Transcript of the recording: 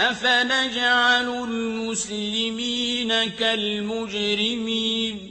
أَفَنَجْعَلُ الْمُسْلِمِينَ كَالْمُجْرِمِينَ